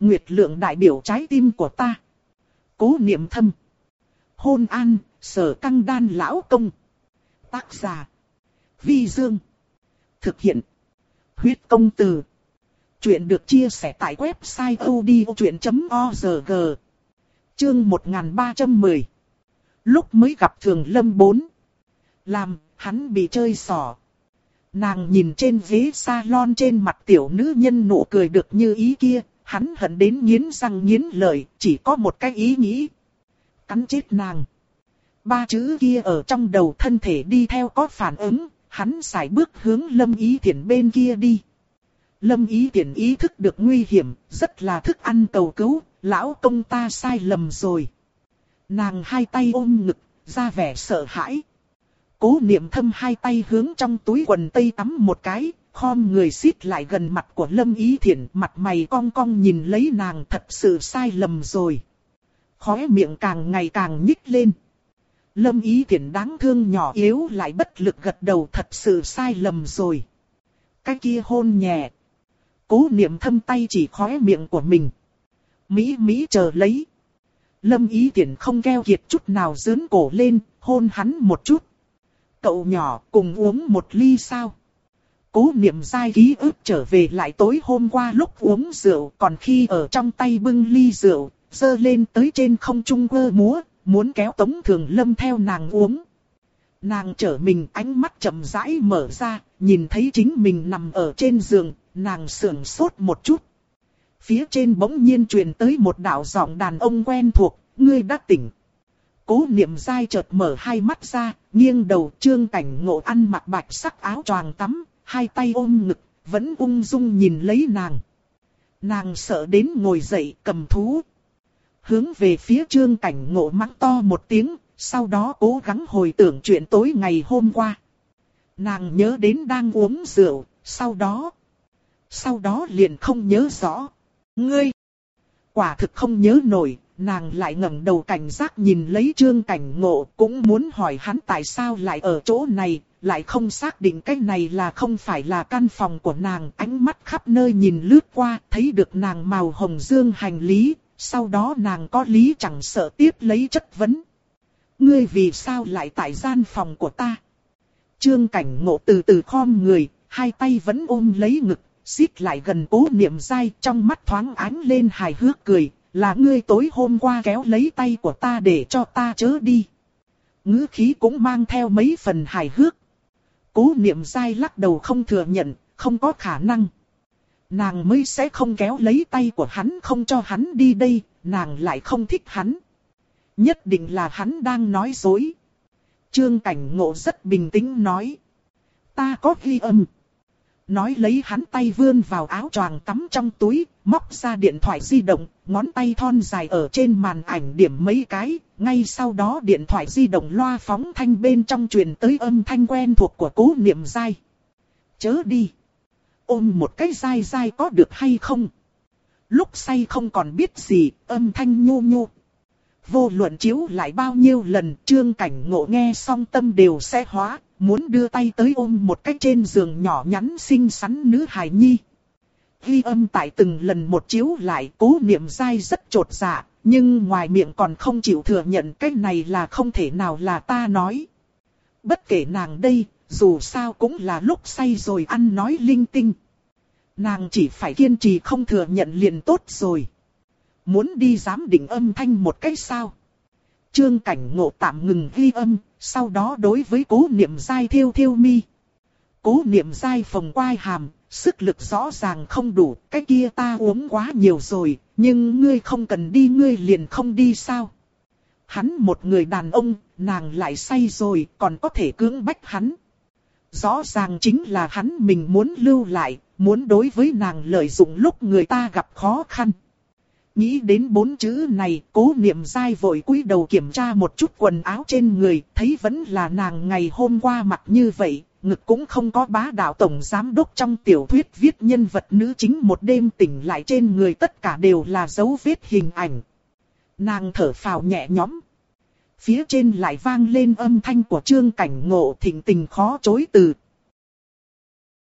[SPEAKER 1] Nguyệt Lượng đại biểu trái tim của ta. Cố niệm thâm. Hôn an, sở căng đan lão công. Tác giả. Vi Dương. Thực hiện. Huyết công từ. Chuyện được chia sẻ tại website odchuyện.org Chương 1310 Lúc mới gặp Thường Lâm 4 Làm, hắn bị chơi xỏ. Nàng nhìn trên ghế salon trên mặt tiểu nữ nhân nụ cười được như ý kia, hắn hận đến nghiến răng nghiến lợi, chỉ có một cái ý nghĩ. Cắn chết nàng. Ba chữ kia ở trong đầu thân thể đi theo có phản ứng, hắn xài bước hướng lâm ý thiện bên kia đi. Lâm ý tiện ý thức được nguy hiểm, rất là thức ăn cầu cứu, lão công ta sai lầm rồi. Nàng hai tay ôm ngực, ra vẻ sợ hãi. Cố niệm thâm hai tay hướng trong túi quần tây tắm một cái, khom người xít lại gần mặt của Lâm Ý Thiển, mặt mày cong cong nhìn lấy nàng thật sự sai lầm rồi. Khóe miệng càng ngày càng nhích lên. Lâm Ý Thiển đáng thương nhỏ yếu lại bất lực gật đầu thật sự sai lầm rồi. Cái kia hôn nhẹ, Cố niệm thâm tay chỉ khóe miệng của mình. Mỹ Mỹ chờ lấy. Lâm ý tiện không keo kiệt chút nào dướn cổ lên, hôn hắn một chút. Cậu nhỏ cùng uống một ly sao? Cố niệm dai ký ức trở về lại tối hôm qua lúc uống rượu, còn khi ở trong tay bưng ly rượu, dơ lên tới trên không trung quơ múa, muốn kéo tống thường lâm theo nàng uống. Nàng trở mình ánh mắt chậm rãi mở ra, nhìn thấy chính mình nằm ở trên giường, nàng sườn sốt một chút. Phía trên bỗng nhiên truyền tới một đạo giọng đàn ông quen thuộc, ngươi đã tỉnh. Cố niệm dai chợt mở hai mắt ra, nghiêng đầu trương cảnh ngộ ăn mặc bạch sắc áo choàng tắm, hai tay ôm ngực, vẫn ung dung nhìn lấy nàng. Nàng sợ đến ngồi dậy cầm thú. Hướng về phía trương cảnh ngộ mắng to một tiếng, sau đó cố gắng hồi tưởng chuyện tối ngày hôm qua. Nàng nhớ đến đang uống rượu, sau đó sau đó liền không nhớ rõ. Ngươi! Quả thực không nhớ nổi, nàng lại ngẩng đầu cảnh giác nhìn lấy trương cảnh ngộ cũng muốn hỏi hắn tại sao lại ở chỗ này, lại không xác định cái này là không phải là căn phòng của nàng. Ánh mắt khắp nơi nhìn lướt qua, thấy được nàng màu hồng dương hành lý, sau đó nàng có lý chẳng sợ tiếp lấy chất vấn. Ngươi vì sao lại tại gian phòng của ta? Trương cảnh ngộ từ từ khom người, hai tay vẫn ôm lấy ngực, xít lại gần cố niệm dai trong mắt thoáng ánh lên hài hước cười, là ngươi tối hôm qua kéo lấy tay của ta để cho ta chớ đi. ngữ khí cũng mang theo mấy phần hài hước. Cố niệm dai lắc đầu không thừa nhận, không có khả năng. Nàng mới sẽ không kéo lấy tay của hắn không cho hắn đi đây, nàng lại không thích hắn. Nhất định là hắn đang nói dối. Trương Cảnh Ngộ rất bình tĩnh nói. Ta có ghi âm. Nói lấy hắn tay vươn vào áo choàng tắm trong túi, móc ra điện thoại di động, ngón tay thon dài ở trên màn ảnh điểm mấy cái, ngay sau đó điện thoại di động loa phóng thanh bên trong truyền tới âm thanh quen thuộc của cố niệm dai. Chớ đi. Ôm một cái dai dai có được hay không? Lúc say không còn biết gì, âm thanh nhu nhu. Vô luận chiếu lại bao nhiêu lần, trương cảnh ngộ nghe song tâm đều sẽ hóa, muốn đưa tay tới ôm một cái trên giường nhỏ nhắn xinh xắn nữ hài nhi. Ghi âm tại từng lần một chiếu lại cố niệm dai rất trột dạ, nhưng ngoài miệng còn không chịu thừa nhận cái này là không thể nào là ta nói. Bất kể nàng đây, dù sao cũng là lúc say rồi ăn nói linh tinh. Nàng chỉ phải kiên trì không thừa nhận liền tốt rồi. Muốn đi giám định âm thanh một cách sao? Trương cảnh ngộ tạm ngừng ghi âm, sau đó đối với cố niệm dai thiêu thiêu mi. Cố niệm dai phồng quai hàm, sức lực rõ ràng không đủ, cái kia ta uống quá nhiều rồi, nhưng ngươi không cần đi ngươi liền không đi sao. Hắn một người đàn ông, nàng lại say rồi, còn có thể cưỡng bách hắn. Rõ ràng chính là hắn mình muốn lưu lại, muốn đối với nàng lợi dụng lúc người ta gặp khó khăn. Nghĩ đến bốn chữ này, cố niệm dai vội cúi đầu kiểm tra một chút quần áo trên người, thấy vẫn là nàng ngày hôm qua mặc như vậy, ngực cũng không có bá đạo tổng giám đốc trong tiểu thuyết viết nhân vật nữ chính một đêm tỉnh lại trên người tất cả đều là dấu vết hình ảnh. Nàng thở phào nhẹ nhõm. Phía trên lại vang lên âm thanh của trương cảnh ngộ thịnh tình khó chối từ